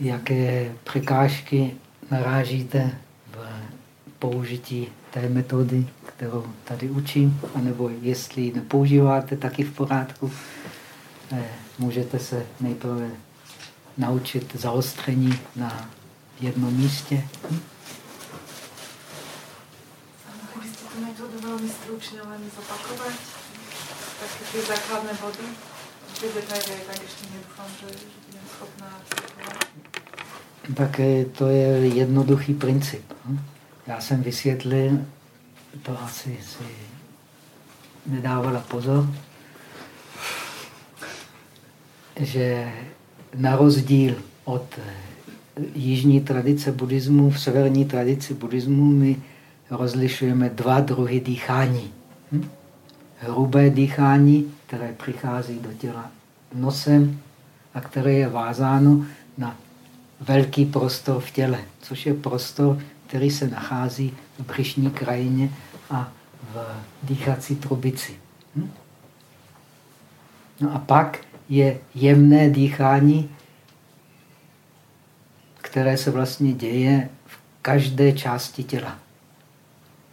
jaké překážky narážíte v použití té metody, kterou tady učím, anebo jestli ji nepoužíváte, taky v pořádku. Eh, můžete se nejprve naučit zaostření na jednom místě. Hm? Kdybyste tu metodu velmi stručně len zopakovat, tak ty základné body, tak Tak to je jednoduchý princip. Hm? Já jsem vysvětlil, to asi si nedávala pozor, že na rozdíl od jižní tradice buddhismu, v severní tradici buddhismu my rozlišujeme dva druhy dýchání. Hm? Hrubé dýchání, které přichází do těla nosem a které je vázáno na velký prostor v těle, což je prostor, který se nachází v břišní krajině a v dýchací trubici. Hm? No a pak je jemné dýchání, které se vlastně děje v každé části těla,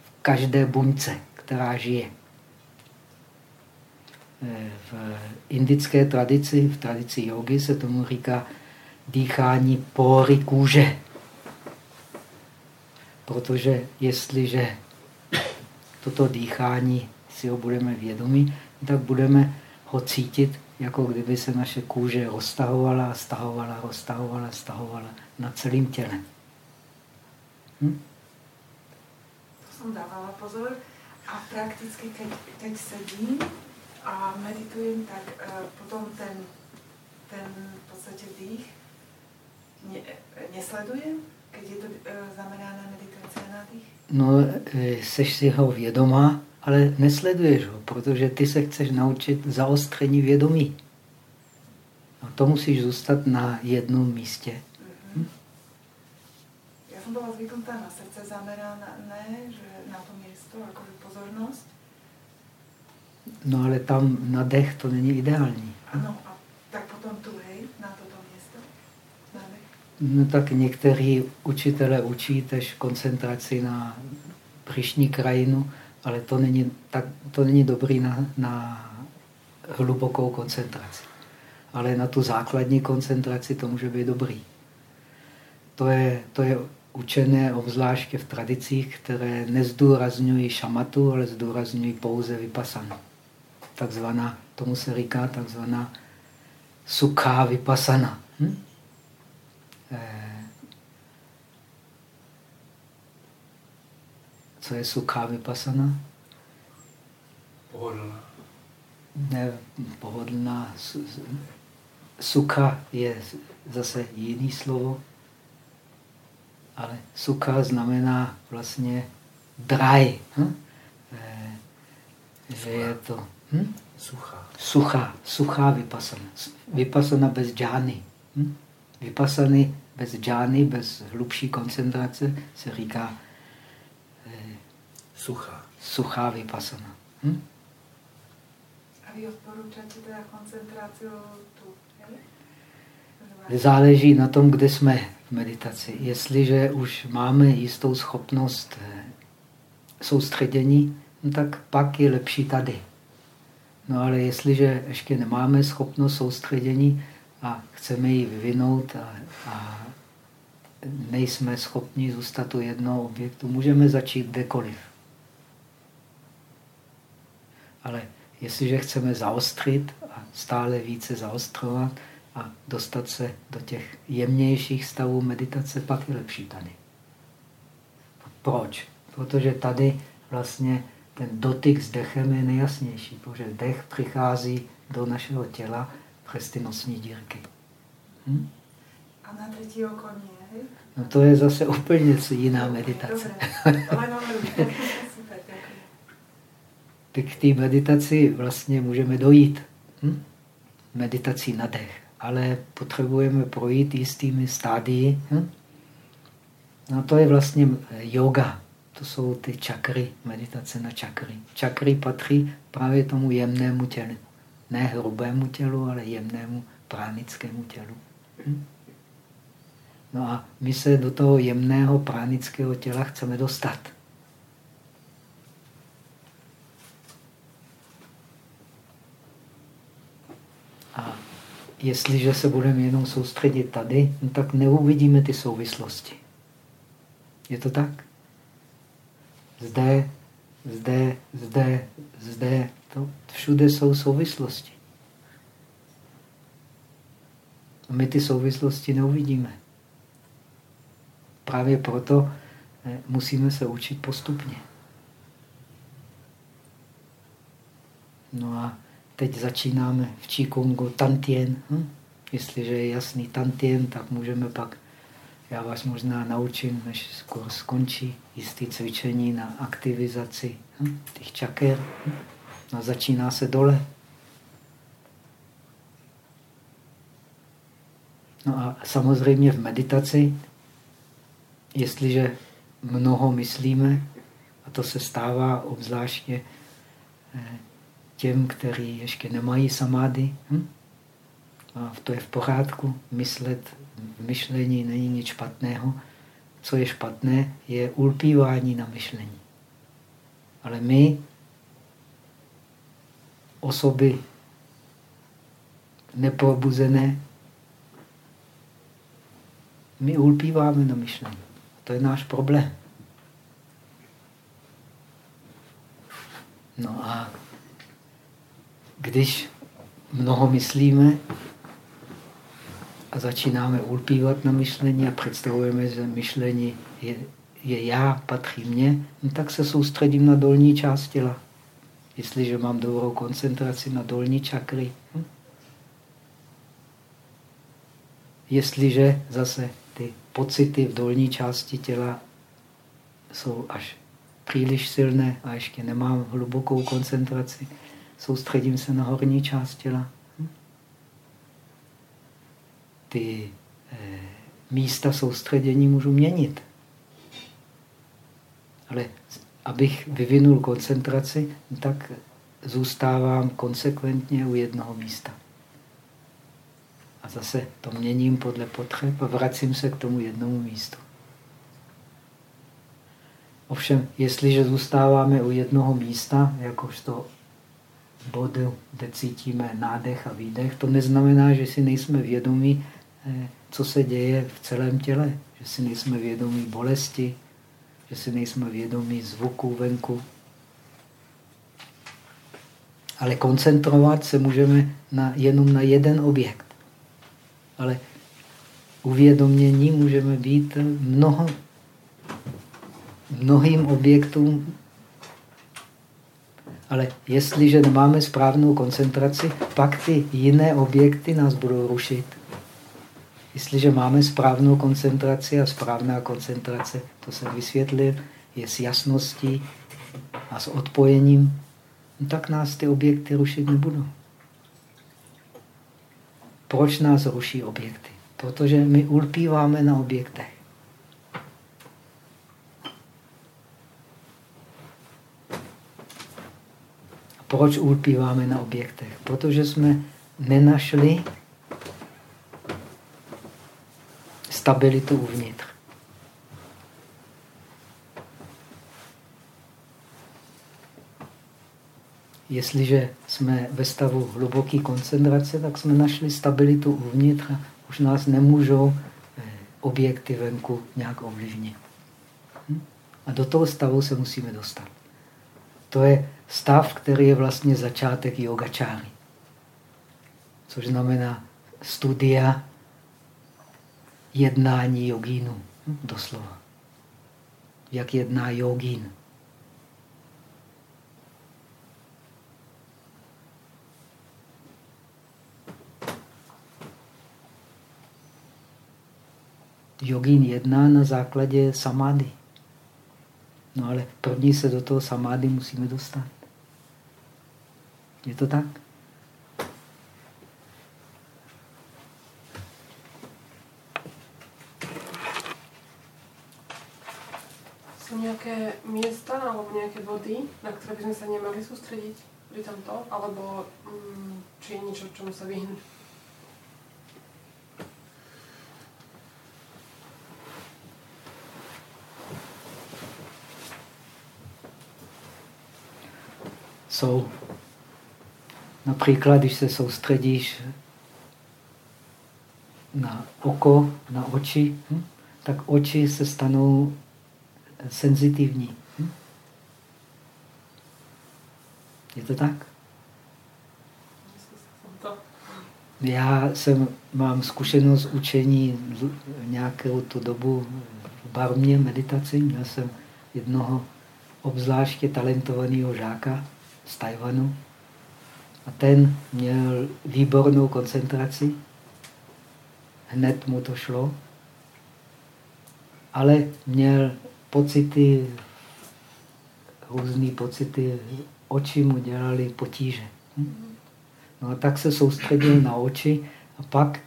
v každé buňce, která žije. Eh, v indické tradici, v tradici jogy se tomu říká dýchání pory kůže. Protože jestliže toto dýchání si ho budeme vědomí, tak budeme ho cítit, jako kdyby se naše kůže roztahovala, stahovala, roztahovala, stahovala na celém těle. Hm? To jsem dávala pozor. A prakticky, keď, keď sedím a meditujem, tak uh, potom ten, ten v podstatě dých ne, nesledujem, keď je to uh, zameraná meditace na dých? No, e, seš si ho vědomá, ale nesleduješ ho, protože ty se chceš naučit zaostření vědomí. No, to musíš zůstat na jednom místě som bola zvyknutá na srdce zamerané, že na to miesto, jako pozornost. No ale tam na dech to není ideální. Ano, a tak potom tu, hej, na toto město, na dech. No tak některý učitelé učí tež koncentraci na příšní krajinu, ale to není, tak, to není dobrý na, na hlubokou koncentraci. Ale na tu základní koncentraci to může být dobrý. To je, to je učené obzvláště v tradicích, které nezdůrazňují šamatu, ale zdůrazňují pouze vypasanu. Takzvaná, tomu se říká takzvaná sukha vypasana. Hm? Eh, co je sukha vypasana? Pohodlná. Ne, pohodlná. Sukha je zase jiný slovo ale suka znamená vlastně dry. Hm? E, že je to hm? suchá. Suchá, suchá vypasana. Vypasana bez džány. Hm? Vypasany bez džány, bez hlubší koncentrace se říká e, suchá. suchá vypasana. Hm? A vy odporučáte teda koncentraci tu, Záleží na tom, kde jsme meditaci. Jestliže už máme jistou schopnost eh, soustředění, no tak pak je lepší tady. No ale jestliže ještě nemáme schopnost soustředění a chceme ji vyvinout a, a nejsme schopni zůstat u jednoho objektu, můžeme začít kdekoliv. Ale jestliže chceme zaostřit a stále více zaostrovat, a dostat se do těch jemnějších stavů meditace, pak je lepší tady. Proč? Protože tady vlastně ten dotyk s dechem je nejjasnější, protože dech přichází do našeho těla přes ty nosní dírky. Hm? A na třetí oko No to je zase úplně jiná meditace. K té meditaci vlastně můžeme dojít. Hm? Meditací na dech ale potřebujeme projít jistými stádii. Hm? No to je vlastně yoga. To jsou ty čakry, meditace na čakry. Čakry patří právě tomu jemnému tělu. Ne hrubému tělu, ale jemnému pránickému tělu. Hm? No a my se do toho jemného pránického těla chceme dostat. A jestliže se budeme jenom soustředit tady, no tak neuvidíme ty souvislosti. Je to tak? Zde, zde, zde, zde. To všude jsou souvislosti. A my ty souvislosti neuvidíme. Právě proto eh, musíme se učit postupně. No a teď začínáme v Qigonggu Tantien. Hm? Jestliže je jasný Tantien, tak můžeme pak, já vás možná naučím, než skoro skončí, jistý cvičení na aktivizaci hm? těch čaker. Hm? No začíná se dole. No a samozřejmě v meditaci, jestliže mnoho myslíme, a to se stává obzvláště eh, těm, kteří ještě nemají samády, hm? A to je v pořádku, myslet v myšlení není nic špatného. Co je špatné, je ulpívání na myšlení. Ale my, osoby neprobuzené, my ulpíváme na myšlení. To je náš problém. No a když mnoho myslíme a začínáme ulpívat na myšlení a představujeme, že myšlení je, je já, patří mně, no tak se soustředím na dolní část těla. Jestliže mám dobrou koncentraci na dolní čakry. Hm? Jestliže zase ty pocity v dolní části těla jsou až příliš silné a ještě nemám hlubokou koncentraci, soustředím se na horní část těla. Ty eh, místa soustředění můžu měnit. Ale abych vyvinul koncentraci, tak zůstávám konsekventně u jednoho místa. A zase to měním podle potřeb a vracím se k tomu jednomu místu. Ovšem, jestliže zůstáváme u jednoho místa, jakožto bodu, kde cítíme nádech a výdech, to neznamená, že si nejsme vědomí, co se děje v celém těle. Že si nejsme vědomí bolesti, že si nejsme vědomí zvuku venku. Ale koncentrovat se můžeme na, jenom na jeden objekt. Ale uvědomění můžeme být mnoho, mnohým objektům ale jestliže nemáme správnou koncentraci, pak ty jiné objekty nás budou rušit. Jestliže máme správnou koncentraci a správná koncentrace, to jsem vysvětlil, je s jasností a s odpojením, no tak nás ty objekty rušit nebudou. Proč nás ruší objekty? Protože my ulpíváme na objektech. Proč ulpíváme na objektech? Protože jsme nenašli stabilitu uvnitř. Jestliže jsme ve stavu hluboké koncentrace, tak jsme našli stabilitu uvnitř a už nás nemůžou eh, objekty venku nějak ovlivnit. Hm? A do toho stavu se musíme dostat. To je stav, který je vlastně začátek yogačáry. Což znamená studia jednání jogínu. Hm, doslova. Jak jedná jogín. Jogín jedná na základě samády. No ale první se do toho samády musíme dostat. Je to tak? nějaké města alebo nějaké vody, na které bychom se neměli soustředit pri tomto? Alebo mm, či je něco, čemu se vyhnout? jsou. Například, když se soustředíš na oko, na oči, hm, tak oči se stanou senzitivní. Hm? Je to tak? Já jsem, mám zkušenost učení nějakou tu dobu v barmě meditaci. Měl jsem jednoho obzvláště talentovaného žáka z Tajvanu. A ten měl výbornou koncentraci. Hned mu to šlo. Ale měl pocity, různé pocity, oči mu dělali potíže. No a tak se soustředil na oči a pak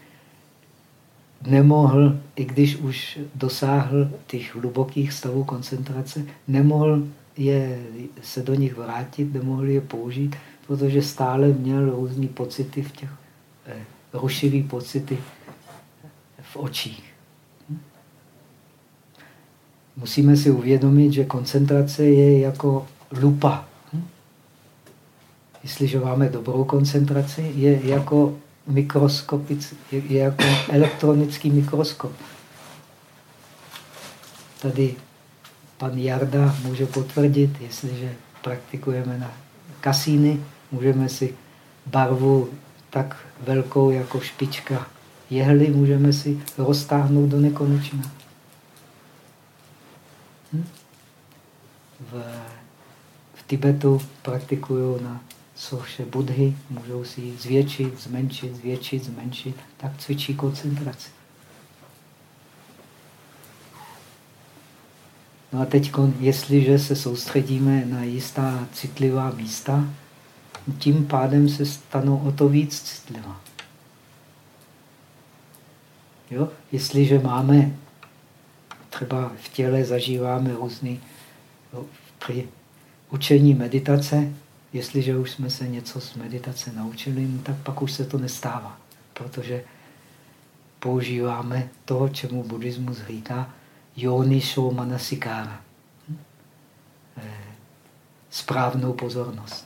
nemohl, i když už dosáhl těch hlubokých stavů koncentrace, nemohl je, se do nich vrátit, nemohl je použít, protože stále měl různé pocity v těch, eh, rušivý pocity v očích. Musíme si uvědomit, že koncentrace je jako lupa. Jestliže máme dobrou koncentraci, je jako je jako elektronický mikroskop. Tady pan Jarda může potvrdit, jestliže praktikujeme na kasíny, můžeme si barvu tak velkou jako špička jehly, můžeme si roztáhnout do nekonečna. V, v Tibetu praktikují na soše Budhy, můžou si ji zvětšit, zmenšit, zvětšit, zmenšit, tak cvičí koncentraci. No a teď, jestliže se soustředíme na jistá citlivá místa, tím pádem se stanou o to víc citlivá. Jo? Jestliže máme, třeba v těle zažíváme různý, jo, při učení meditace, jestliže už jsme se něco z meditace naučili, no tak pak už se to nestává, protože používáme to, čemu buddhismus říká yonisho manasikára. Hm? Eh, správnou pozornost.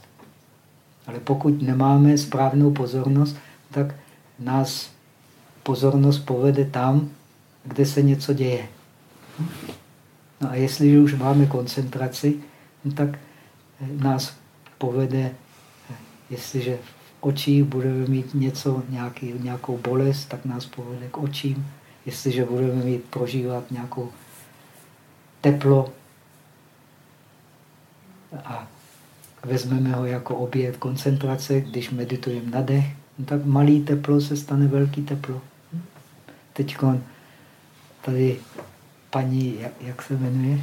Ale pokud nemáme správnou pozornost, tak nás pozornost povede tam, kde se něco děje. Hm? No a jestliže už máme koncentraci, no tak eh, nás povede, jestliže v očích budeme mít něco, nějaký, nějakou bolest, tak nás povede k očím. Jestliže budeme mít prožívat nějakou teplo a vezmeme ho jako objev koncentrace, když meditujeme na dech, no tak malý teplo se stane velký teplo. Teď tady paní, jak, jak se jmenuje?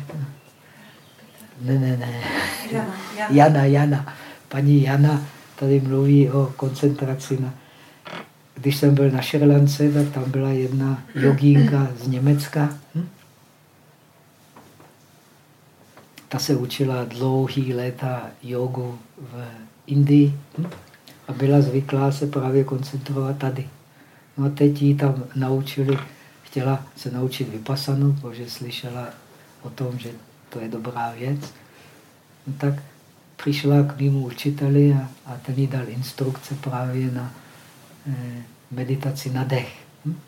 Ne, ne, ne. Jana, Jana. Paní Jana tady mluví o koncentraci na... Když jsem byl na Šerlance, tak tam byla jedna jogínka z Německa. Hm? Ta se učila dlouhý léta jogu v Indii hm? a byla zvyklá se právě koncentrovat tady. No a teď ji tam naučili, chtěla se naučit vypasanu, protože slyšela o tom, že to je dobrá věc, no tak přišla k mému učiteli a, a ten jí dal instrukce právě na eh, meditaci na dech. Hm?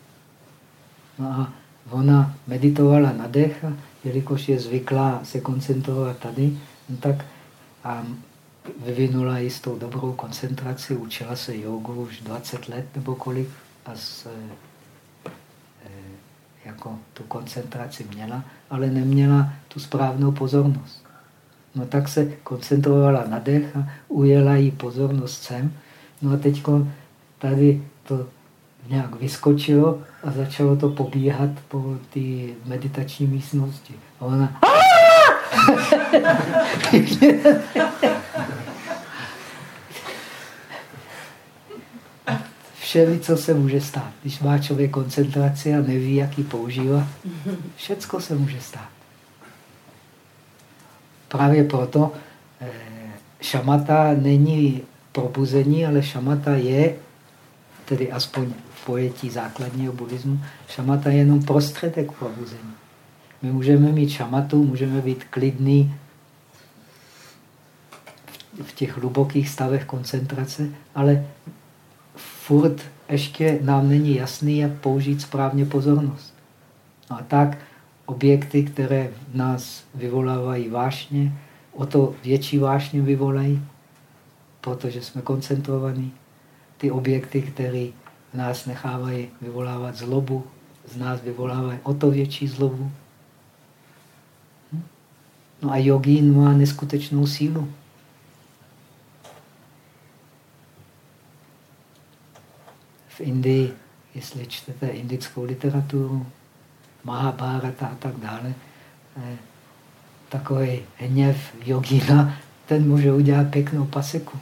No a ona meditovala na dech, a jelikož je zvyklá se koncentrovat tady, no tak a vyvinula jistou dobrou koncentraci, učila se jogu už 20 let nebo kolik a s, eh, jako tu koncentraci měla, ale neměla tu správnou pozornost. No tak se koncentrovala na dech a ujela jí pozornost sem. No a teď tady to nějak vyskočilo a začalo to pobíhat po té meditační místnosti. A ona... Vše, co se může stát. Když má člověk koncentraci a neví, jak ji používá, všecko se může stát. Právě proto eh, šamata není probuzení, ale šamata je, tedy aspoň v pojetí základního buddhismu, šamata je jenom prostředek probuzení. My můžeme mít šamatu, můžeme být klidný v těch hlubokých stavech koncentrace, ale furt ještě nám není jasný, jak použít správně pozornost. No a tak objekty, které v nás vyvolávají vášně, o to větší vášně vyvolají, protože jsme koncentrovaní. Ty objekty, které v nás nechávají vyvolávat zlobu, z nás vyvolávají o to větší zlobu. Hm? No a jogín má neskutečnou sílu. Indii, jestli čtete indickou literaturu, Mahabharata a tak dále, eh, takový hněv jogína, ten může udělat pěknou paseku.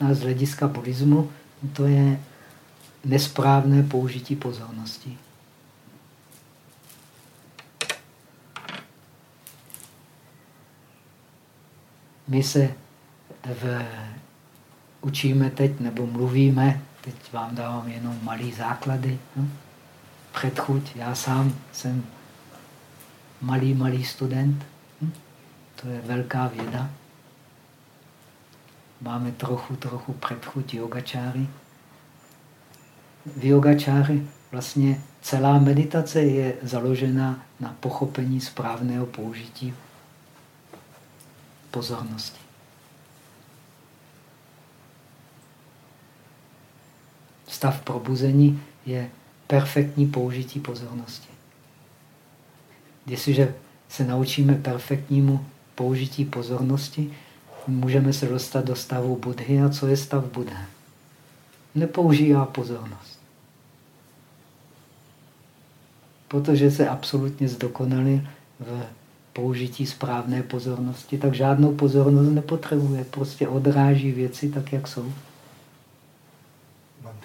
A z hlediska buddhismu to je nesprávné použití pozornosti. My se v, učíme teď, nebo mluvíme, teď vám dávám jenom malý základy, no? předchuť, já sám jsem malý, malý student, hm? to je velká věda. Máme trochu, trochu předchuť yogačáry. V yogačáry vlastně celá meditace je založena na pochopení správného použití pozornosti. Stav probuzení je perfektní použití pozornosti. Jestliže se naučíme perfektnímu použití pozornosti, můžeme se dostat do stavu Budhy. A co je stav Budhy? Nepoužívá pozornost. Protože se absolutně zdokonali v použití správné pozornosti, tak žádnou pozornost nepotřebuje. Prostě odráží věci tak, jak jsou.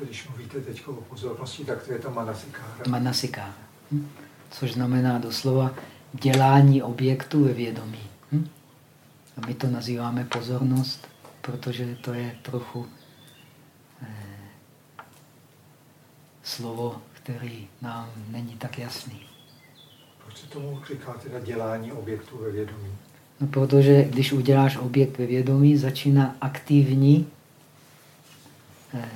Když mluvíte teď o pozornosti, tak to je to manasikára. Manasikára. Hm? Což znamená doslova dělání objektu ve vědomí. Hm? A my to nazýváme pozornost, protože to je trochu eh, slovo, který nám není tak jasný. Proč se tomu říká teda dělání objektu ve vědomí? No, protože když uděláš objekt ve vědomí, začíná aktivní eh,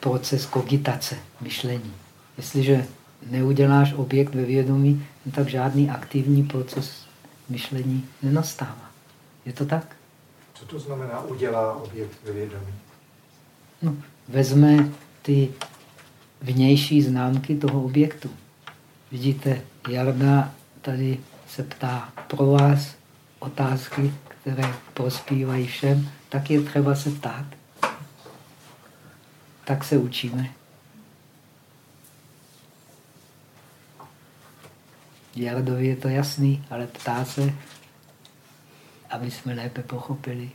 proces kogitace, myšlení. Jestliže neuděláš objekt ve vědomí, no tak žádný aktivní proces myšlení nenastává. Je to tak? Co to znamená udělá objekt ve vědomí? No, vezme ty vnější známky toho objektu. Vidíte, Jarda tady se ptá pro vás otázky, které prospívají všem, tak je třeba se ptát. Tak se učíme. Jardovi je to jasný, ale ptá se, aby jsme lépe pochopili.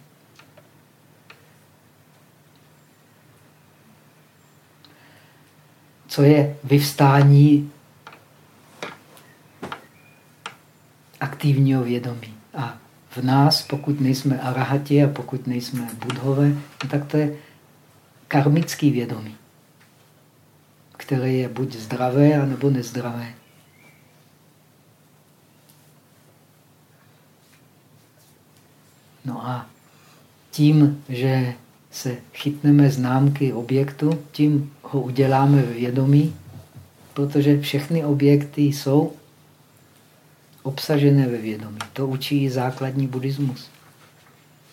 Co je vyvstání aktivního vědomí? A v nás, pokud nejsme arahati a pokud nejsme budhové, tak to je karmický vědomí, které je buď zdravé, anebo nezdravé. No a tím, že se chytneme známky objektu, tím ho uděláme vědomí, protože všechny objekty jsou obsažené ve vědomí. To učí základní buddhismus.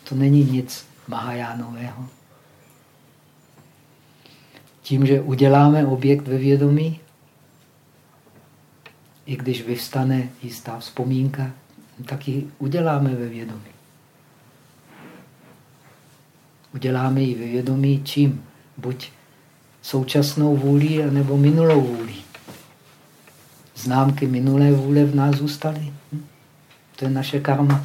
To není nic Mahajánového. Tím, že uděláme objekt ve vědomí, i když vyvstane jistá vzpomínka, tak ji uděláme ve vědomí. Uděláme ji ve vědomí čím? Buď současnou vůli, nebo minulou vůli. Známky minulé vůle v nás zůstaly. Hm? To je naše karma.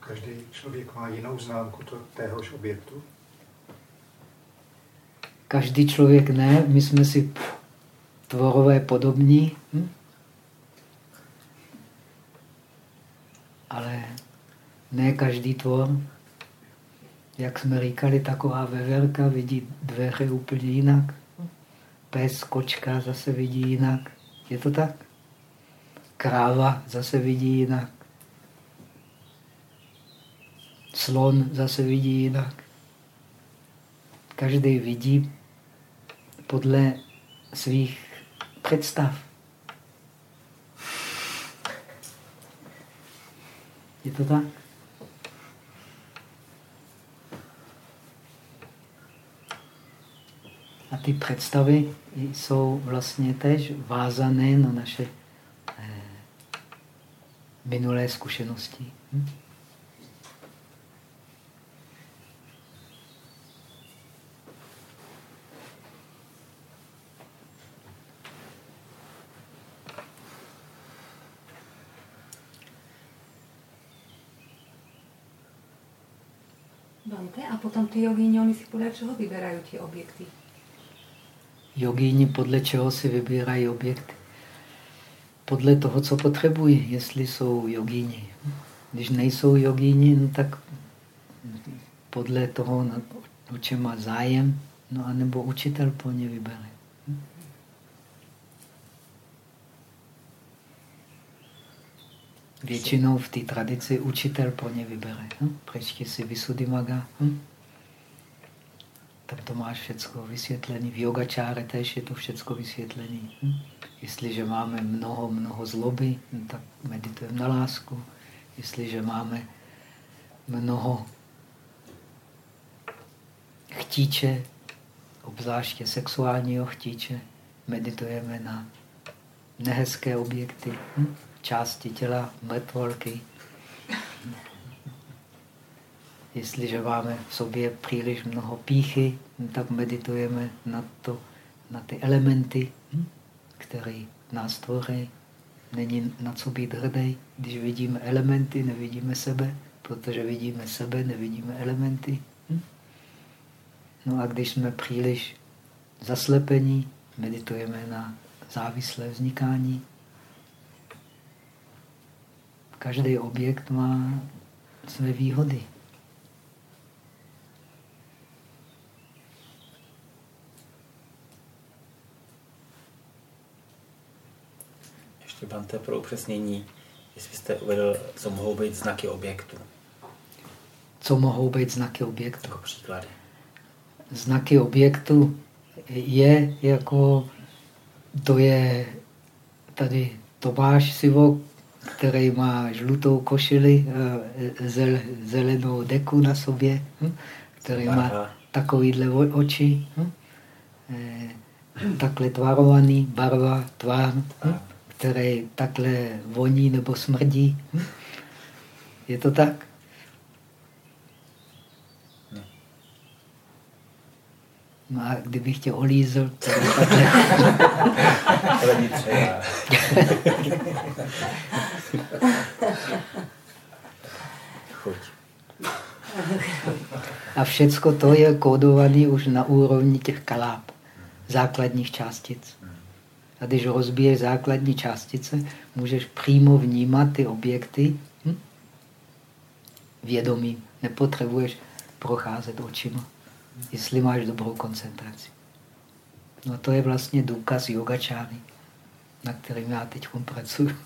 Každý člověk má jinou známku to, téhož objektu? Každý člověk ne. My jsme si tvorové podobní, hm? ale ne každý tvor Jak jsme říkali, taková veverka vidí dveře úplně jinak. Pes, kočka zase vidí jinak. Je to tak? Kráva zase vidí jinak. Slon zase vidí jinak. Každý vidí podle svých představ. Je to tak? A ty představy jsou vlastně tež vázané na naše eh, minulé zkušenosti. Hm? A potom ty jogíni, oni si podle čeho vyberají ty objekty? Jogíni podle čeho si vybírají objekty? Podle toho, co potřebují, jestli jsou jogíni. Když nejsou jogíni, no tak podle toho, o čem má zájem, no a nebo učitel po ně vybere. Většinou v té tradici učitel po ně vybere. Hm? Přečti si Visuddhimaga. Hm? Tam to máš všechno vysvětlené. V yogačáre tež je to všechno vysvětlené. Hm? Jestliže máme mnoho, mnoho zloby, hm, tak meditujeme na lásku. Jestliže máme mnoho chtíče, obzvláště sexuálního chtíče, meditujeme na nehezké objekty. Hm? části těla, mrtvolky. Jestliže máme v sobě příliš mnoho píchy, tak meditujeme na, to, na ty elementy, které nás tvoří. Není na co být hrdý. Když vidíme elementy, nevidíme sebe, protože vidíme sebe, nevidíme elementy. No a když jsme příliš zaslepení, meditujeme na závislé vznikání. Každý objekt má své výhody. Ještě Bante pro upřesnění, jestli byste uvedl, co mohou být znaky objektu. Co mohou být znaky objektu? Jako příklady. Znaky objektu je jako, to je tady Tomáš Sivok, který má žlutou košili, eh, zel, zelenou deku na sobě, hm? který má takovýhle oči, hm? Eh, takhle tvarovaný, barva, tvár, hm? Který takhle voní nebo smrdí. Je to tak? No a kdybych tě olízl, to je takhle. A všecko to je kódované už na úrovni těch kaláp, základních částic. A když rozbiješ základní částice, můžeš přímo vnímat ty objekty hm? vědomím. Nepotřebuješ procházet očima, jestli máš dobrou koncentraci. No to je vlastně důkaz yogačáry, na kterým já teď pracuji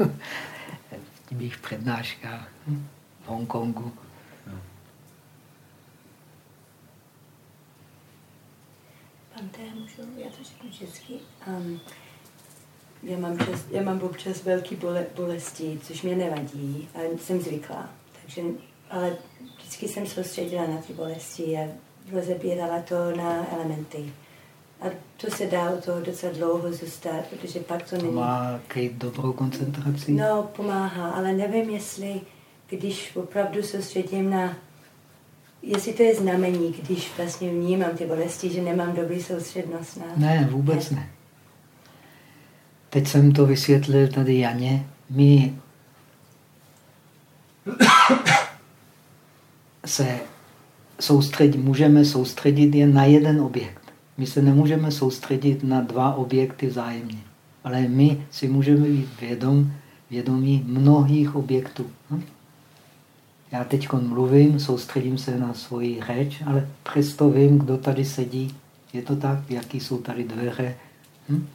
v mých přednáškách hm? v Hongkongu. Pante, můžu, já to řeknu česky. Um, já mám, čas, já mám občas velké bole, bolesti, což mě nevadí, ale jsem zvyklá. Takže, ale vždycky jsem soustředila na ty bolesti a rozebírala to na elementy. A to se dá u toho docela dlouho zůstat, protože pak to není... Má dobrou koncentraci? No, pomáhá, ale nevím, jestli když opravdu soustředím na Jestli to je znamení, když vlastně vnímám ty bolesti, že nemám dobrý soustřednost na... Ne, vůbec ne. Teď jsem to vysvětlil tady Janě. My se soustředit, můžeme soustředit jen na jeden objekt. My se nemůžeme soustředit na dva objekty vzájemně. Ale my si můžeme být vědom, vědomí mnohých objektů. Hm? Já teď mluvím, soustředím se na svoji řeč, ale přesto vím, kdo tady sedí. Je to tak? Jaký jsou tady dveře? Hm?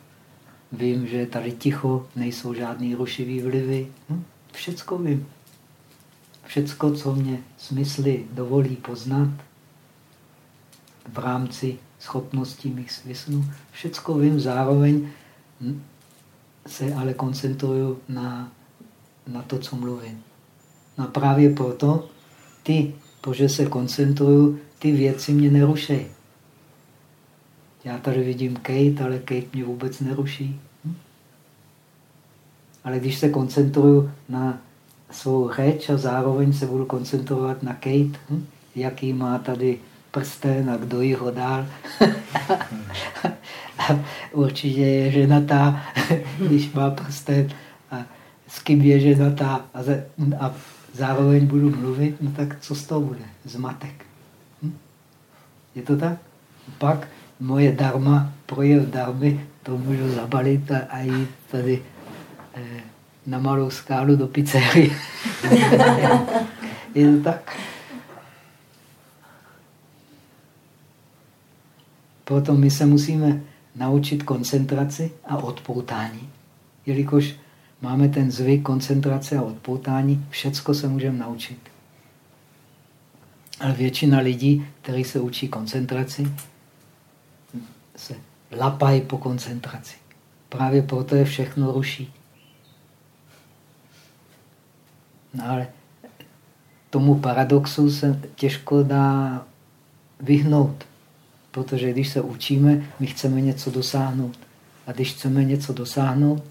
Vím, že je tady ticho, nejsou žádný rušivý vlivy. Hm? Všecko vím. Všecko, co mě smysly dovolí poznat v rámci schopností mých smyslů, všecko vím zároveň, hm? se ale koncentruju na, na to, co mluvím. No a právě proto ty, protože se koncentruju, ty věci mě nerušejí. Já tady vidím Kate, ale Kate mě vůbec neruší. Ale když se koncentruju na svou řeč a zároveň se budu koncentrovat na Kate, hm? jaký má tady prsten a kdo jí ho dál. určitě je ženatá, když má prsten a s kým je ženatá a, a zároveň budu mluvit, no tak co z toho bude? Zmatek. Hm? Je to tak? Pak moje darma, projev darmy, to můžu zabalit a, a jít tady na malou skálu do pizzerie. Je to tak? Proto my se musíme naučit koncentraci a odpoutání. Jelikož máme ten zvyk koncentrace a odpoutání, všecko se můžeme naučit. Ale většina lidí, kteří se učí koncentraci, se lapají po koncentraci. Právě proto je všechno ruší. No ale tomu paradoxu se těžko dá vyhnout. Protože když se učíme, my chceme něco dosáhnout. A když chceme něco dosáhnout,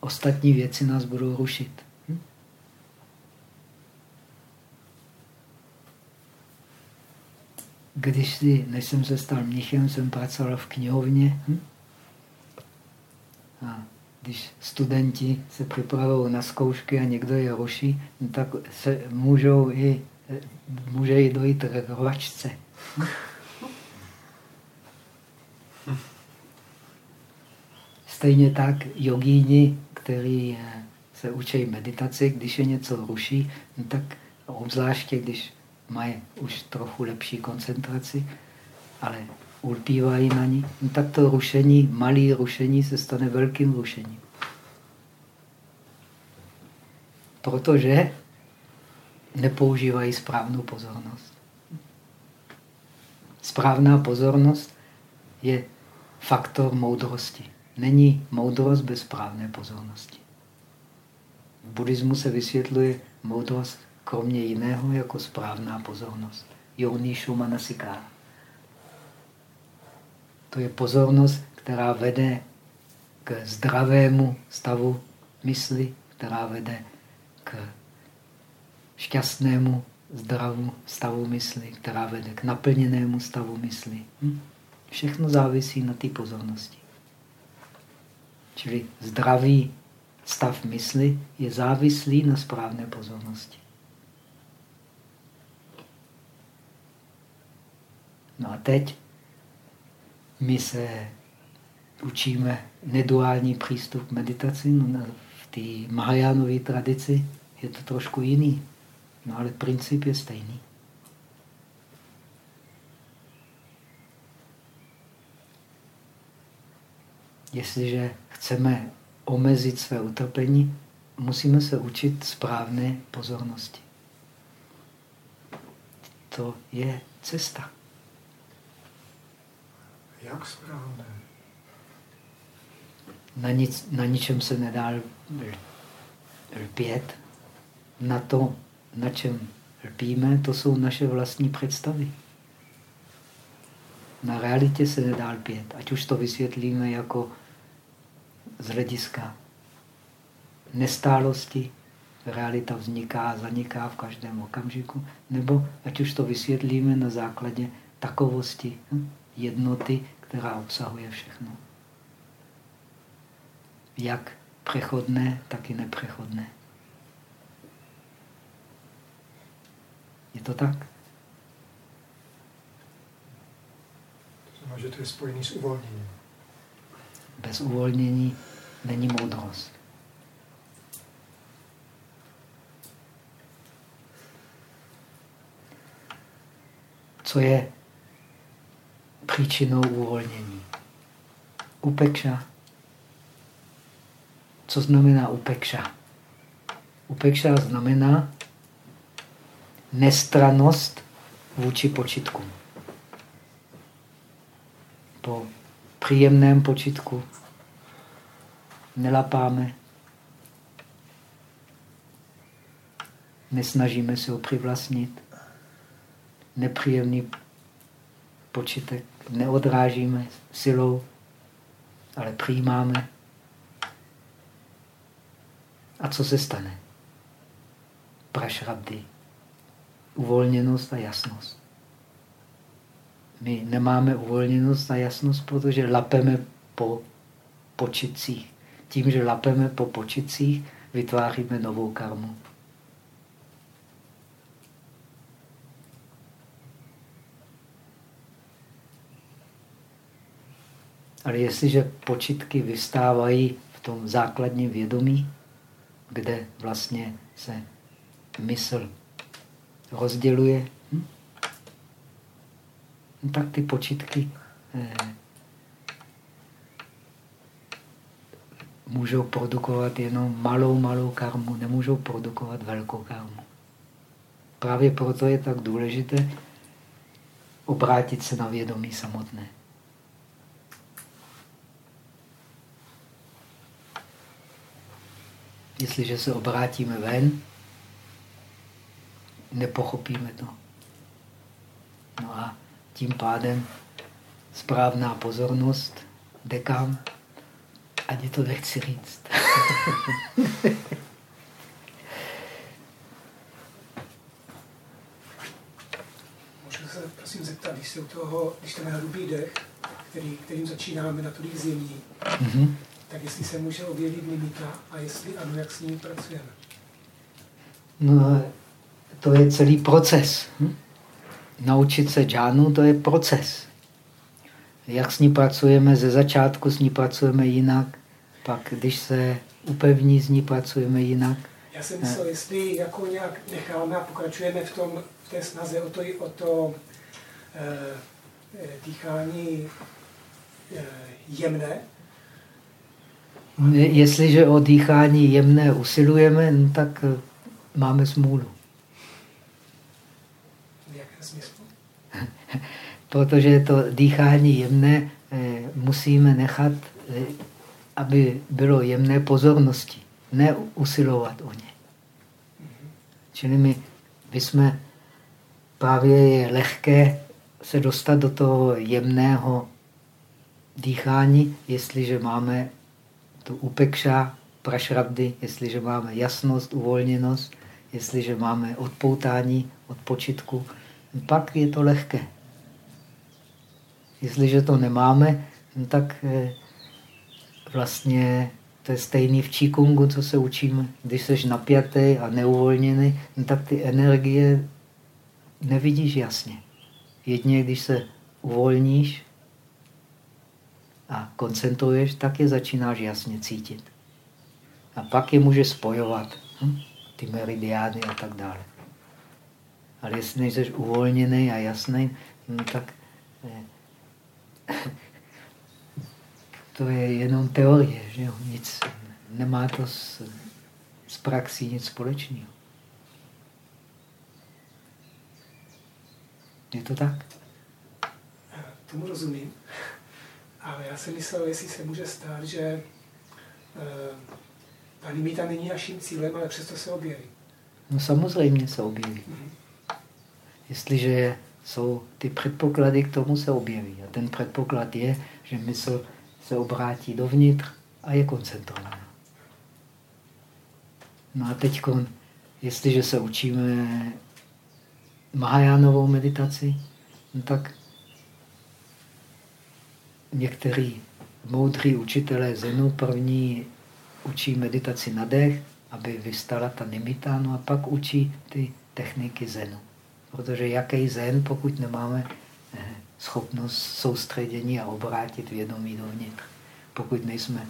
ostatní věci nás budou rušit. Hm? Když si, než jsem se stal mnichem, jsem pracoval v knihovně. Hm? A když studenti se připravují na zkoušky a někdo je ruší, no tak se můžou i, může i dojít k rvačce. Stejně tak jogíni, kteří eh, se učí meditaci, když je něco ruší, no tak obzvláště, když mají už trochu lepší koncentraci, ale ulpívají na ní, no tak to rušení, malé rušení se stane velkým rušením. Protože nepoužívají správnou pozornost. Správná pozornost je faktor moudrosti. Není moudrost bez správné pozornosti. V buddhismu se vysvětluje moudrost kromě jiného jako správná pozornost. Yonishu manasikára. To je pozornost, která vede k zdravému stavu mysli, která vede k šťastnému zdravu stavu mysli, která vede k naplněnému stavu mysli. Hm? Všechno závisí na té pozornosti. Čili zdravý stav mysli je závislý na správné pozornosti. No a teď my se učíme neduální přístup k meditaci. No v té Mahajánové tradici je to trošku jiný, no ale princip je stejný. Jestliže chceme omezit své utrpení, musíme se učit správné pozornosti. To je cesta. Jak správné? Na, nic, na ničem se nedá lpět. Na to, na čem lpíme, to jsou naše vlastní představy. Na realitě se nedá lpět. Ať už to vysvětlíme jako z hlediska nestálosti, realita vzniká a zaniká v každém okamžiku, nebo ať už to vysvětlíme na základě takovosti, hm, jednoty, která obsahuje všechno. Jak přechodné, tak i nepřechodné. Je to tak? Že to je spojený s uvolněním. Bez uvolnění není moudrost. Co je příčinou uvolnění. Upekša. Co znamená upekša? Upekša znamená nestranost vůči počitku. Po příjemném počitku nelapáme, nesnažíme se ho přivlastnit, nepříjemný počitek neodrážíme silou, ale přijímáme. A co se stane? Prašrabdy. Uvolněnost a jasnost. My nemáme uvolněnost a jasnost, protože lapeme po počitcích. Tím, že lapeme po počitcích, vytváříme novou karmu. Ale jestliže počitky vystávají v tom základním vědomí, kde vlastně se mysl rozděluje, hm? no tak ty počitky eh, můžou produkovat jenom malou, malou karmu, nemůžou produkovat velkou karmu. Právě proto je tak důležité obrátit se na vědomí samotné. Jestliže se obrátíme ven, nepochopíme to. No a tím pádem správná pozornost jde kam? Ani to nechci říct. Můžu se prosím zeptat, když se u toho, když ten hrubý dech, který, kterým začínáme na tolik zjemní, mm -hmm tak jestli se může objevit limita a jestli ano, jak s ním pracujeme? No, to je celý proces. Hm? Naučit se džánu, to je proces. Jak s ní pracujeme ze začátku, s ní pracujeme jinak, pak když se upevní, s ní pracujeme jinak. Já jsem myslel, jestli jako nějak necháme a pokračujeme v, tom, v té snaze o to, o to e, dýchání e, jemné, Jestliže o dýchání jemné usilujeme, no tak eh, máme smůlu. Protože to dýchání jemné eh, musíme nechat, eh, aby bylo jemné pozornosti, ne usilovat o ně. Čili my bychom právě je lehké se dostat do toho jemného dýchání, jestliže máme tu upekša, prašrabdy, jestliže máme jasnost, uvolněnost, jestliže máme odpoutání od počitku, pak je to lehké. Jestliže to nemáme, no tak eh, vlastně to je stejný v Qigongu, co se učíme. Když jsi napjatý a neuvolněný, no tak ty energie nevidíš jasně. Jedině, když se uvolníš, a koncentruješ, tak je začínáš jasně cítit. A pak je může spojovat, hm? ty meridiány a tak dále. Ale jestli nejseš uvolněný a jasný, no tak eh, to je jenom teorie, že jo? Nic, nemá to s, s praxí nic společného. Je to tak? Tomu rozumím. Ale já jsem myslel, jestli se může stát, že e, ta limita není naším cílem, ale přesto se objeví. No samozřejmě se objeví. Mm-hmm. Jestliže jsou ty předpoklady, k tomu se objeví. A ten předpoklad je, že mysl se obrátí dovnitř a je koncentrovaná. No a teď, jestliže se učíme Mahajánovou meditaci, no tak některý moudří učitelé Zenu první učí meditaci na dech, aby vystala ta nimita, no a pak učí ty techniky Zenu. Protože jaký Zen, pokud nemáme eh, schopnost soustředění a obrátit vědomí dovnitř. Pokud nejsme,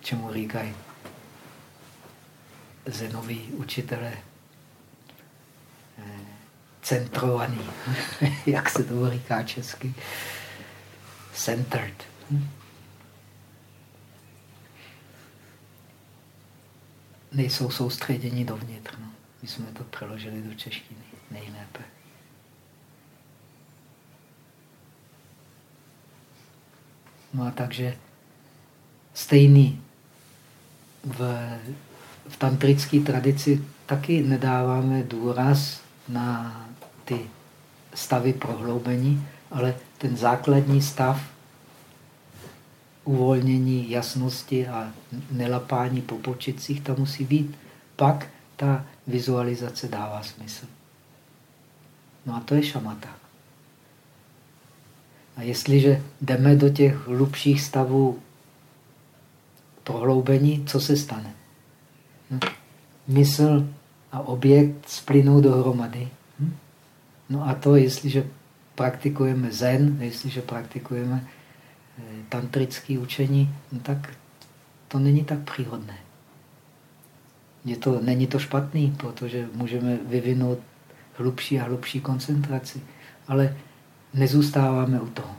čemu říkají zenoví učitelé, eh, centrovaný. Jak se to říká česky? Centered. Nejsou soustředěni dovnitř. No. My jsme to přeložili do češtiny nejlépe. No a takže stejný v, v tantrické tradici taky nedáváme důraz na ty stavy prohloubení, ale ten základní stav uvolnění jasnosti a nelapání po početcích tam musí být. Pak ta vizualizace dává smysl. No a to je šamata. A jestliže jdeme do těch hlubších stavů prohloubení, co se stane? Hm? Mysl a objekt splynou dohromady. Hm? No a to, jestliže praktikujeme zen, jestliže praktikujeme eh, tantrické učení, no tak to není tak příhodné. Je to, není to špatný, protože můžeme vyvinout hlubší a hlubší koncentraci, ale nezůstáváme u toho.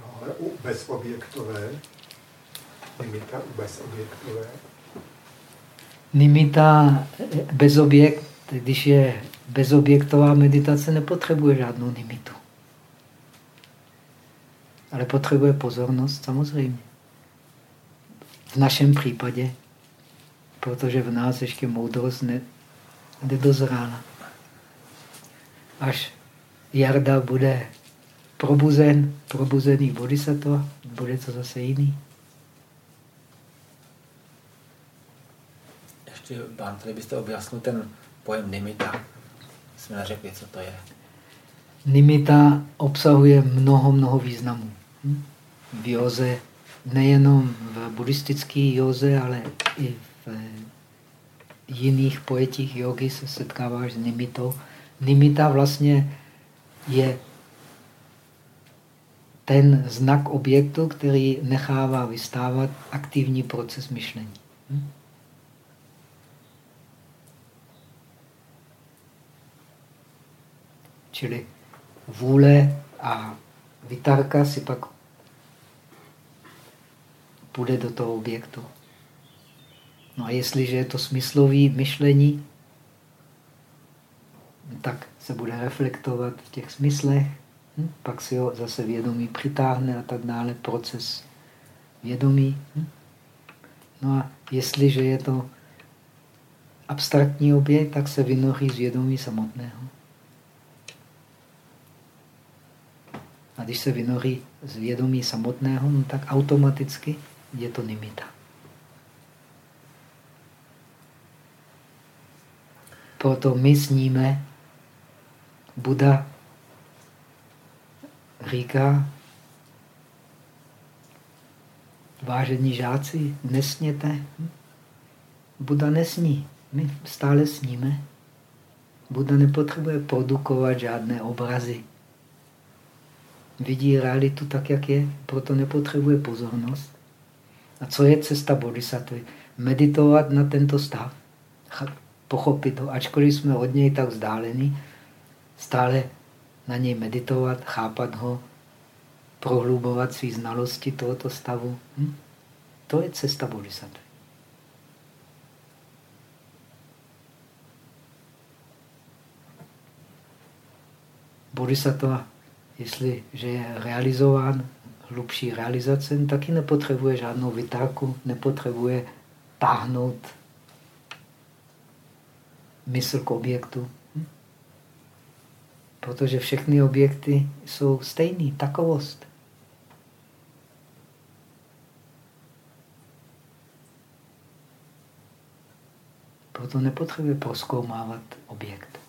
No ale u bezobjektové, limita u bezobjektové. Nimita bezobjekt, když je bezobjektová meditace, nepotřebuje žádnou nimitu. Ale potřebuje pozornost samozřejmě. V našem případě protože v nás ještě moudrost ne, nedozrála. Až Jarda bude probuzen, probuzený bodhisattva, bude to zase jiný. Ještě, Bante, byste objasnil ten pojem nimita. Jsme neřekli, co to je. Nimita obsahuje mnoho, mnoho významů. Hm? V józe, nejenom v buddhistické józe, ale i v jiných pojetích jogy se setkáváš s nimitou. Nimita vlastně je ten znak objektu, který nechává vystávat aktivní proces myšlení. Čili vůle a vytárka si pak půjde do toho objektu. No a jestliže je to smyslové myšlení, tak se bude reflektovat v těch smyslech, hm? pak si ho zase vědomí přitáhne a tak dále, proces vědomí. Hm? No a jestliže je to abstraktní objekt, tak se vynoří z vědomí samotného. A když se vynoří z vědomí samotného, no tak automaticky je to nimita. Proto my sníme, Buda říká, vážení žáci, nesněte. Buda nesní, my stále sníme. Buda nepotřebuje produkovat žádné obrazy. Vidí realitu tak, jak je, proto nepotřebuje pozornost. A co je cesta bodhisattvy? Meditovat na tento stav pochopit ho, ačkoliv jsme od něj tak vzdálení, stále na něj meditovat, chápat ho, prohlubovat své znalosti tohoto stavu. Hm? To je cesta bodhisattva. Bodhisattva, jestliže je realizován, hlubší realizace, taky nepotřebuje žádnou vytáku, nepotřebuje táhnout mysl k objektu. Hm? Protože všechny objekty jsou stejný, takovost. Proto nepotřebuje proskoumávat objekt.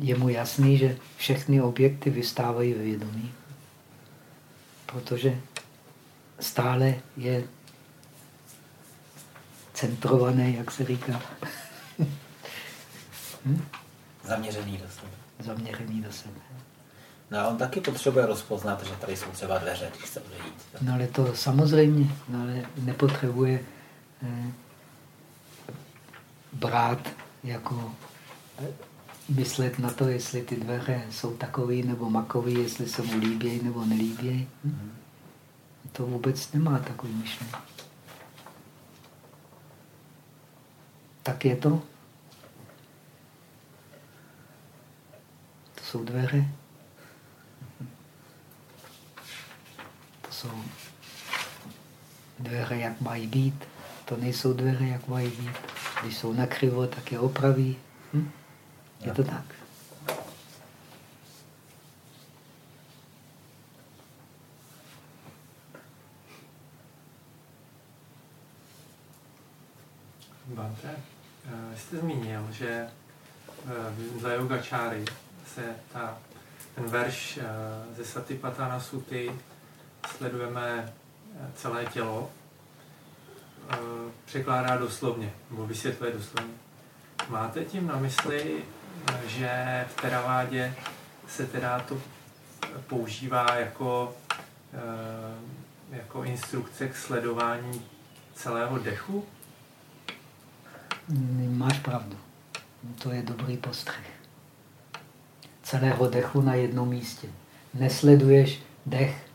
Je mu jasný, že všechny objekty vystávají ve vědomí, protože stále je centrované, jak se říká. hm? Zaměřený do sebe. Zaměřený do sebe. No a on taky potřebuje rozpoznat, že tady jsou třeba dveře, když se bude jít. No ale to samozřejmě, no ale nepotřebuje eh, brát jako myslet na to, jestli ty dveře jsou takový nebo makový, jestli se mu líbí nebo nelíbí. Hm? To vůbec nemá takový myšlení. Tak je to. To jsou dveře. To jsou dveře, jak mají být. To nejsou dveře, jak mají být. Když jsou nakrivo, tak je opraví. Hm? Je to tak. Bante, eh, jste zmínil, že za yogačáry se ta, ten verš eh, ze Satipatthana Suty sledujeme eh, celé tělo, překládá doslovně, nebo vysvětluje doslovně. Máte tím na mysli, že v teravádě se teda to používá jako, jako instrukce k sledování celého dechu? Máš pravdu. To je dobrý postřeh. Celého dechu na jednom místě. Nesleduješ dech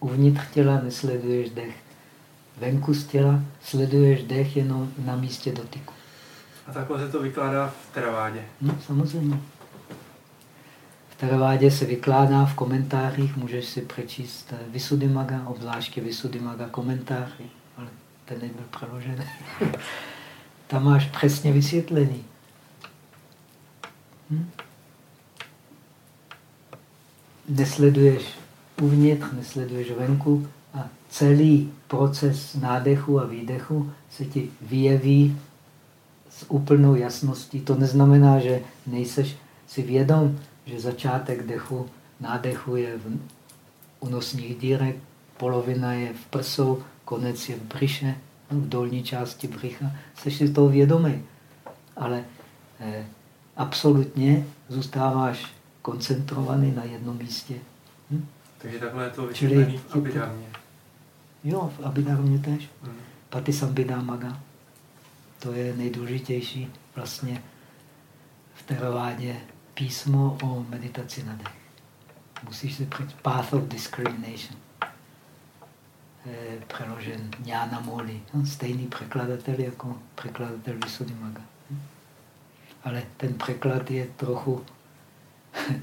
uvnitř těla, nesleduješ dech venku z těla, sleduješ dech jenom na místě dotyku. A takhle se to vykládá v teravádě? No, samozřejmě. V teravádě se vykládá v komentářích, můžeš si přečíst Visuddhimaga, obzvláště Visuddhimaga komentáři, ale ten nebyl přeložený. Tam máš přesně vysvětlený. Hm? Nesleduješ uvnitř, nesleduješ venku a celý proces nádechu a výdechu se ti vyjeví s úplnou jasností. To neznamená, že nejseš si vědom, že začátek dechu, nádechu je v unosních dírek, polovina je v prsou, konec je v břiše v dolní části břicha, jsi si toho vědomý. Ale eh, absolutně zůstáváš koncentrovaný na jednom místě. Hm? Takže takhle je to vysvětlené v Abidarmě. Jo, v Abidarmě tež. Hmm. Patisambhidamaga. To je nejdůležitější vlastně v teravádě písmo o meditaci na dech. Musíš si přijít Path of Discrimination. Eh, přeložen Jana Moli, no, stejný překladatel jako překladatel Visuddhimaga. Ale ten překlad je trochu...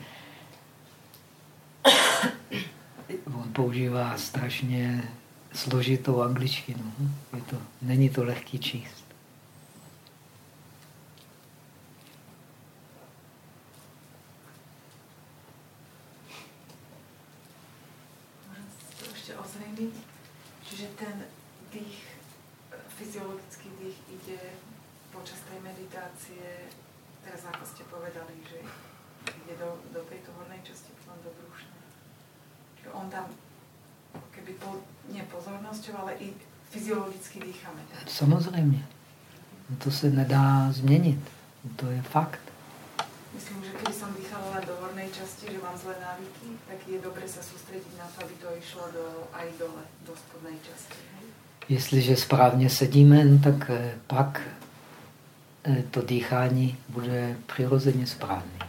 On používá strašně složitou angličtinu. Je to, není to lehký číst. Samozřejmě. To se nedá změnit. To je fakt. Myslím, že když jsem dýchala do hornej časti, že mám zlé návyky, tak je dobré se soustředit na to, aby to išlo do, aj dole, do spodnej časti. Jestliže správně sedíme, no tak eh, pak eh, to dýchání bude přirozeně správné.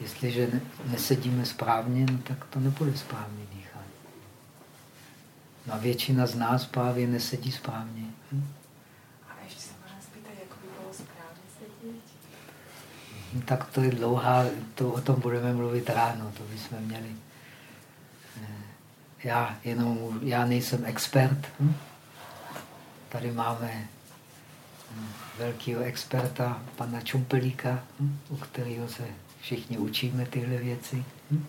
Jestliže nesedíme správně, no tak to nebude správné dýchání. No a většina z nás právě nesedí správně. Hm? No, tak to je dlouhá, to o tom budeme mluvit ráno, to bychom měli. Eh, já jenom, já nejsem expert. Hm? Tady máme hm, velkého experta, pana Čumpelíka, hm? u kterého se všichni učíme tyhle věci. Hm?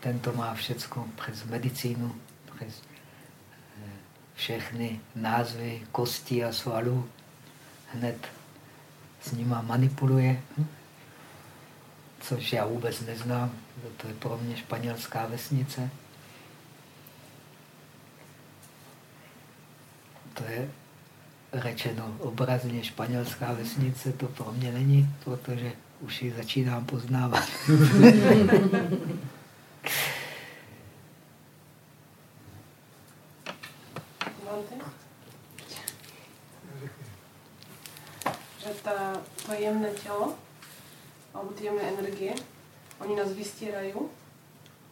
Ten to má všecko přes medicínu, přes všechny názvy kostí a svalů. Hned s nima manipuluje. Hm? což já vůbec neznám. To je pro mě španělská vesnice. To je řečeno obrazně španělská vesnice, to pro mě není, protože už ji začínám poznávat. jemné tělo, alebo ty jemné energie, nás vystírají,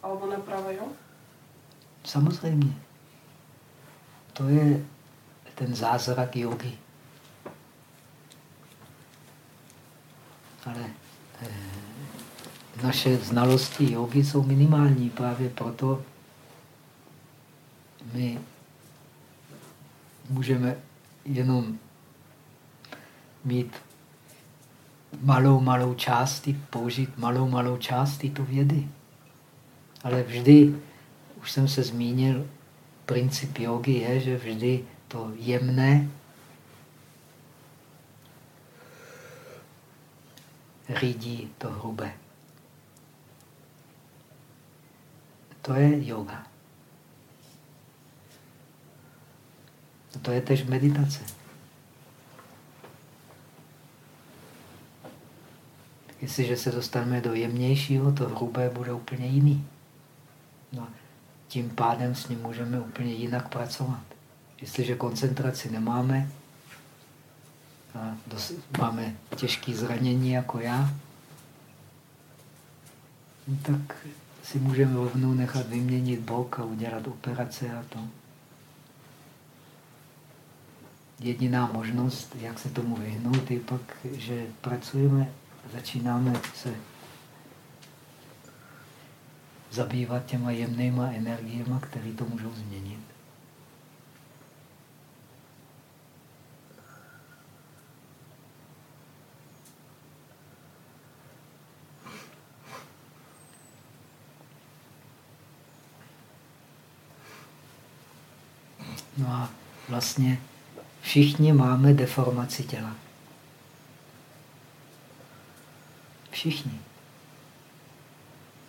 alebo napravají? Samozřejmě. To je ten zázrak jogy. Ale eh, naše znalosti jogy jsou minimální, právě proto my můžeme jenom mít malou, malou část, použít malou, malou část této vědy. Ale vždy, už jsem se zmínil, princip jogy je, že vždy to jemné řídí to hrubé. To je yoga. To je tež meditace. Jestliže se dostaneme do jemnějšího, to hrubé bude úplně jiný. No, tím pádem s ním můžeme úplně jinak pracovat. Jestliže koncentraci nemáme, a máme těžké zranění jako já, no tak si můžeme rovnou nechat vyměnit bok a udělat operace a to. Jediná možnost, jak se tomu vyhnout, je pak, že pracujeme, začínáme se zabývat těma jemnýma energiemi, které to můžou změnit. No a vlastně všichni máme deformaci těla. Všichni.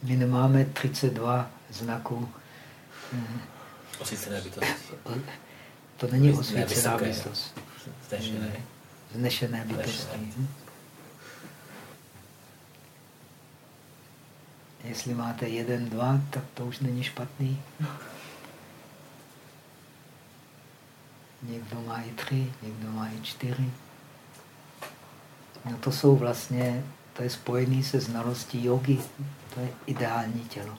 My nemáme 32 znaků. Osvícené bytosti. To není osvícená bytost. Znešené bytosti. Jestli máte jeden, dva, tak to už není špatný. Někdo má i tři, někdo má i čtyři. No to jsou vlastně, to je spojený se znalostí jogy. To je ideální tělo.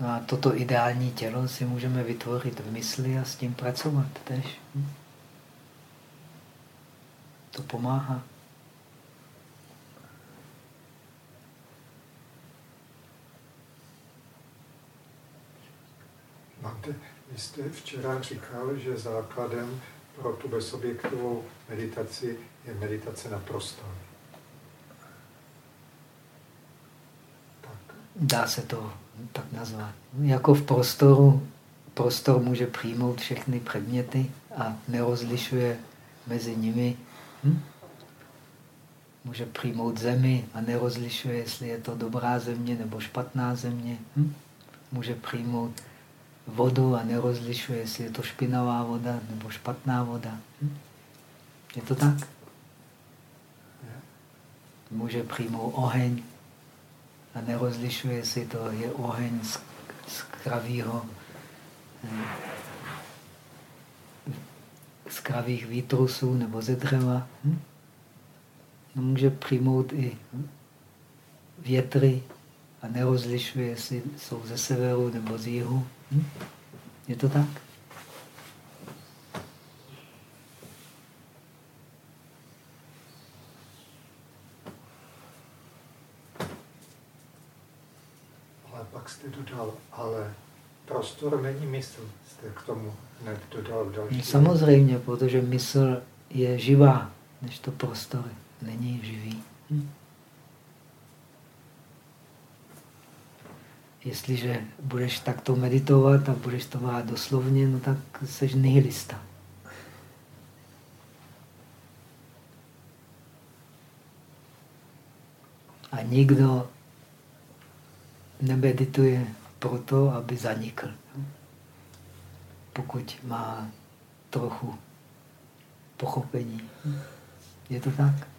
No a toto ideální tělo si můžeme vytvořit v mysli a s tím pracovat tež. To pomáhá. Máte, vy jste včera říkal, že základem pro tu bezobjektovou meditaci je meditace na prostor. Tak. Dá se to tak nazvat. Jako v prostoru, prostor může přijmout všechny předměty a nerozlišuje mezi nimi. Hm? Může přijmout zemi a nerozlišuje, jestli je to dobrá země nebo špatná země. Hm? Může přijmout vodu a nerozlišuje, jestli je to špinavá voda nebo špatná voda. Hm? Je to tak? Může přijmout oheň a nerozlišuje, jestli to je oheň z, z kravího, hm? z kravých výtrusů nebo ze dřeva. Hm? No, může přijmout i větry a nerozlišuje, jestli jsou ze severu nebo z jihu. Hm? Je to tak? Ale pak jste dodal, ale prostor není mysl. Jste k tomu hned dodal další. No, samozřejmě, protože mysl je živá, než to prostor není živý. Hm? Jestliže budeš takto meditovat a budeš to vát doslovně, no tak jsi nihilista. A nikdo nemedituje proto, aby zanikl. Pokud má trochu pochopení. Je to tak?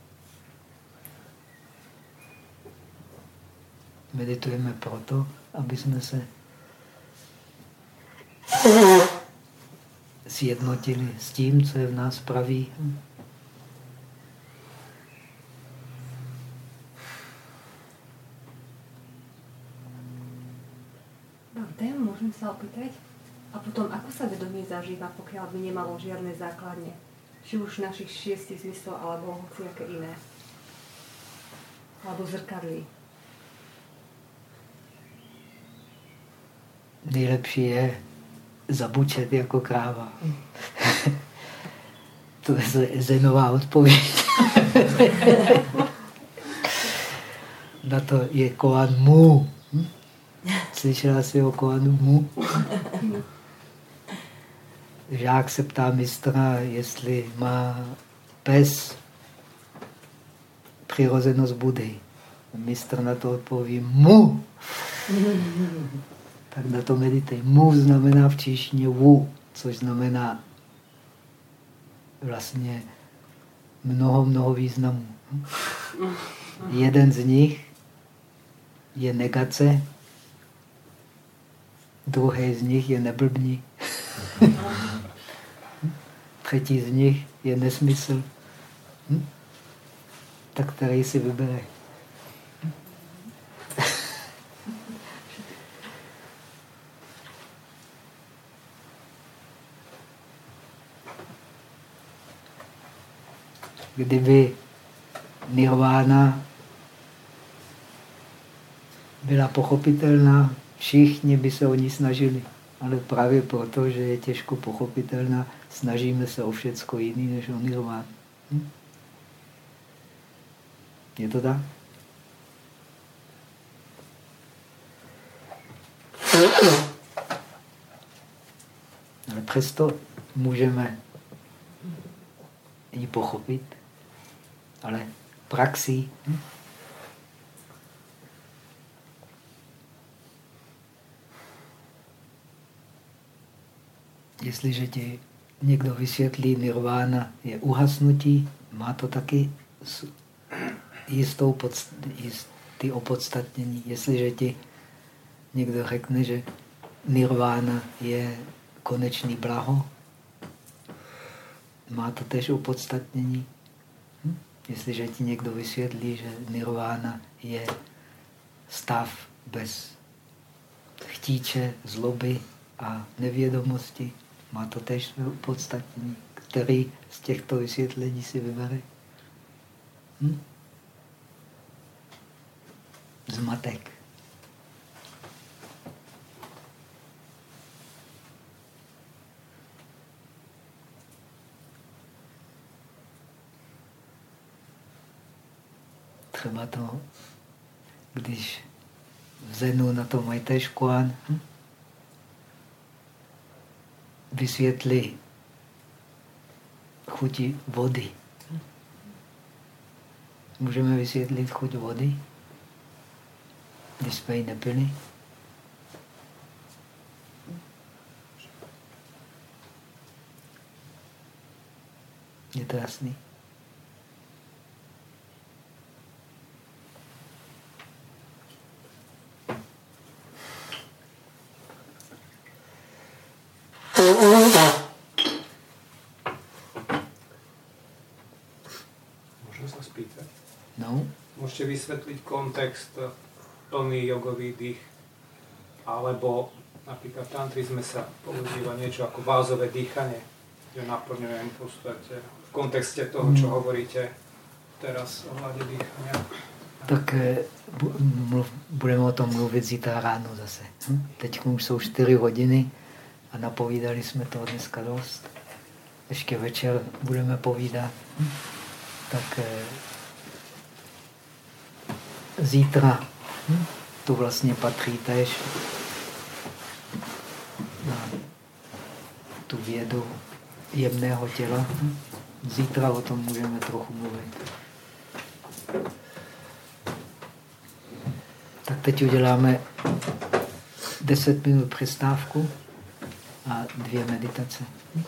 meditujeme proto, aby jsme se sjednotili s tím, co je v nás pravý. Bhakté, môžem sa opýtať? A potom, ako sa vedomie zažíva, pokiaľ by nemalo žiadne základne? Či už našich šiestich zmyslov, alebo hociaké iné? Alebo zrkadlí? Nejlepší je zabučet jako kráva. to je zenová odpověď. Na to je koan mu. Slyšela jsi o koanu mu? Žák se ptá mistra, jestli má pes přirozenost Budy. Mistr na to odpoví mu. tak na to meditej. Mu znamená v češtině wu, což znamená vlastně mnoho, mnoho významů. Jeden z nich je negace, druhý z nich je neblbní. Třetí z nich je nesmysl. Hm? Tak který si vybere. Kdyby nirvána byla pochopitelná, všichni by se o ní snažili. Ale právě proto, že je těžko pochopitelná, snažíme se o všecko jiný než o nirvánu. Hm? Je to tak? Ale přesto můžeme ji pochopit, ale praxi. Hm? Jestliže ti někdo vysvětlí, nirvána je uhasnutí, má to taky jistou jistý opodstatnění. Jestliže ti někdo řekne, že nirvána je konečný blaho, má to tež opodstatnění. Jestliže ti někdo vysvětlí, že nirvána je stav bez chtíče, zloby a nevědomosti, má to tež své opodstatnění. Který z těchto vysvětlení si vybere? Hm? Zmatek. Třeba to, když v Zenu na to mají tež hm? vysvětlí chuti vody. Můžeme vysvětlit chuť vody, když jsme ji nepili. Je to jasný? Ešte vysvetliť kontext plný jogový dých, alebo napríklad v tantrizme sa používa niečo ako vázové dýchanie, že naplňujem v podstate v kontexte toho, čo hmm. hovoríte teraz ohľade dýchania. Tak eh, mluv, budeme o tom mluvit zítra ráno zase. Hm? Teď už jsou 4 hodiny a napovídali jsme toho dneska dost. Ještě večer budeme povídat. Hm? Tak eh, zítra. Hm? To vlastně patří tež na tu vědu jemného těla. Hm? Zítra o tom můžeme trochu mluvit. Tak teď uděláme 10 minut přestávku a dvě meditace. Hm?